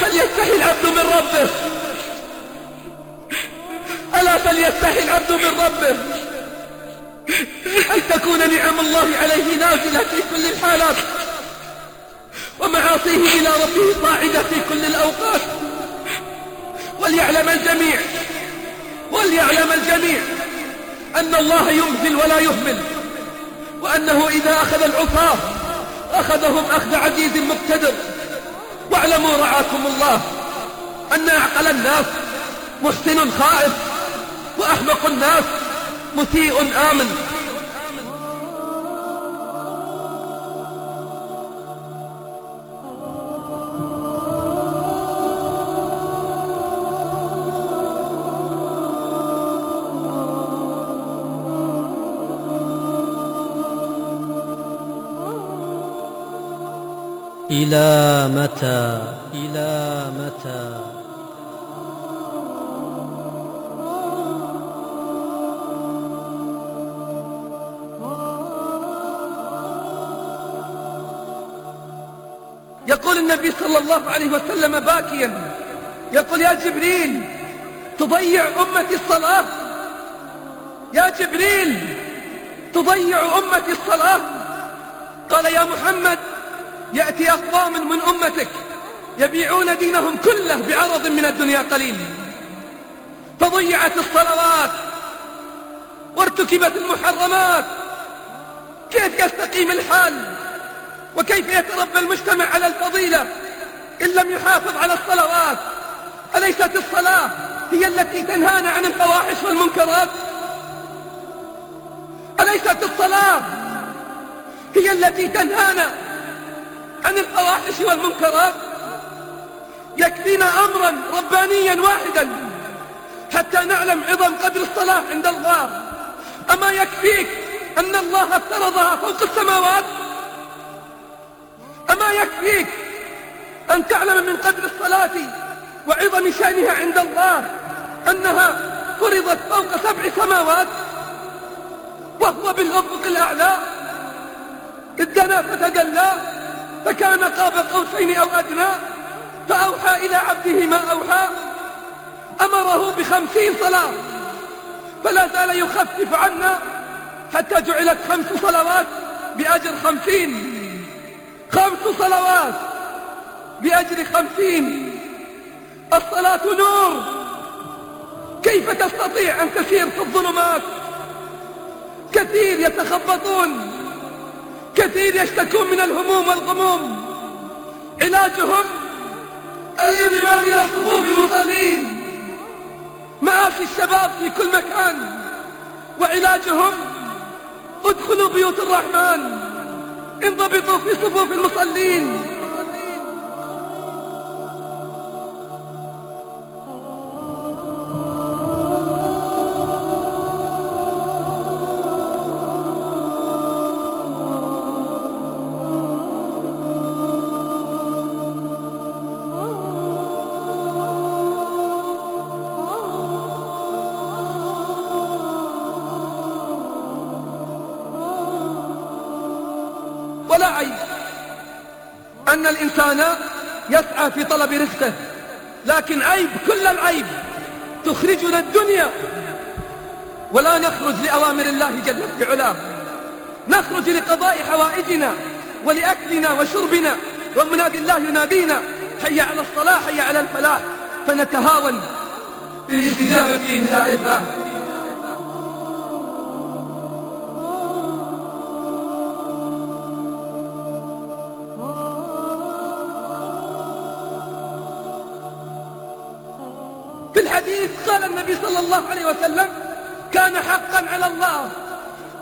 فليستحي العبد من ربه. ألا فليستحي العبد من ربه. أن تكون نعم الله عليه نازلة في كل الحالات. ومعاصيه إلى ربه صاعدة في كل الأوقات. وليعلم الجميع. وليعلم الجميع أن الله يمهل ولا يهمل. وأنه إذا أخذ العصاة أخذهم أخذ عزيز مقتدر. واعلموا رعاكم الله أن أعقل الناس محسن خائف وأحمق الناس مسيء آمن. إلى متى؟ إلى متى؟ يقول النبي صلى الله عليه وسلم باكيا. يقول يا جبريل تضيع أمتي الصلاة. يا جبريل تضيع أمتي الصلاة. قال يا محمد يأتي أقوام من أمتك يبيعون دينهم كله بعرض من الدنيا قليل. فضيعت الصلوات وارتكبت المحرمات. كيف يستقيم الحال؟ وكيف يتربى المجتمع على الفضيلة إن لم يحافظ على الصلوات؟ أليست الصلاة هي التي تنهانا عن الفواحش والمنكرات؟ أليست الصلاة هي التي تنهانا عن الفواحش والمنكرات. يكفينا أمرا ربانيا واحدا حتى نعلم عظم قدر الصلاة عند الله. أما يكفيك أن الله افترضها فوق السماوات. أما يكفيك أن تعلم من قدر الصلاة وعظم شأنها عند الله أنها فرضت فوق سبع سماوات. وهو بالأفق الأعلى. ادنا فتدلى فكان قاب قوسين أو أدنى فأوحى إلى عبده ما أوحى أمره بخمسين صلاة. فلا زال يخفف عنا حتى جعلت خمس صلوات بأجر خمسين. خمس صلوات بأجر خمسين. الصلاة نور. كيف تستطيع أن تسير في الظلمات؟ كثير يتخبطون. كثير يشتكون من الهموم والغموم. علاجهم الانضمام إلى صفوف المصلين معاشي الشباب في كل مكان. وعلاجهم ادخلوا بيوت الرحمن. انضبطوا في صفوف المصلين. أن الإنسان يسعى في طلب رزقه لكن عيب كل العيب تخرجنا الدنيا ولا نخرج لأوامر الله جل في علاه نخرج لقضاء حوائجنا ولأكلنا وشربنا ومنادي الله ينادينا حي على الصلاة حي على الفلاح. فنتهاون. في في الحديث قال النبي صلى الله عليه وسلم كان حقا على الله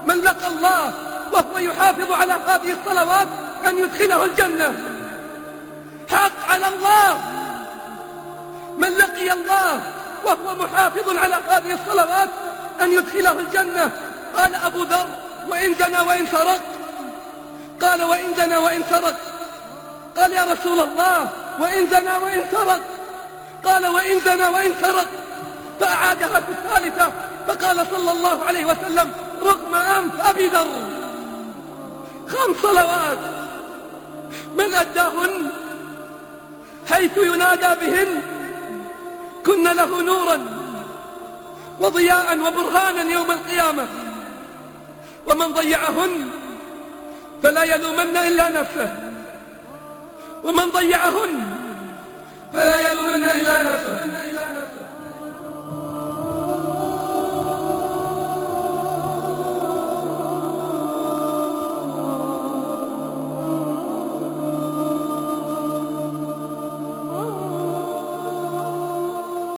من لقى الله وهو يحافظ على هذه الصلوات أن يدخله الجنة. حق على الله من لقي الله وهو محافظ على هذه الصلوات أن يدخله الجنة. قال أبو ذر وإن دنا وإن سرق. قال وإن دنا وإن سرق. قال يا رسول الله وإن زنا وإن سرق. قال وإن زنا وإن سرق. فأعادها في الثالثة. فقال صلى الله عليه وسلم رغم أنف أبي ذر. خمس صلوات. من أداهن؟ حيث ينادى بهن. كن له نورا. وضياء وبرهانا يوم القيامة. ومن ضيعهن؟ فلا يلومن إلا نفسه. ومن ضيعهن؟ በየቱም እንደሚጠርፍ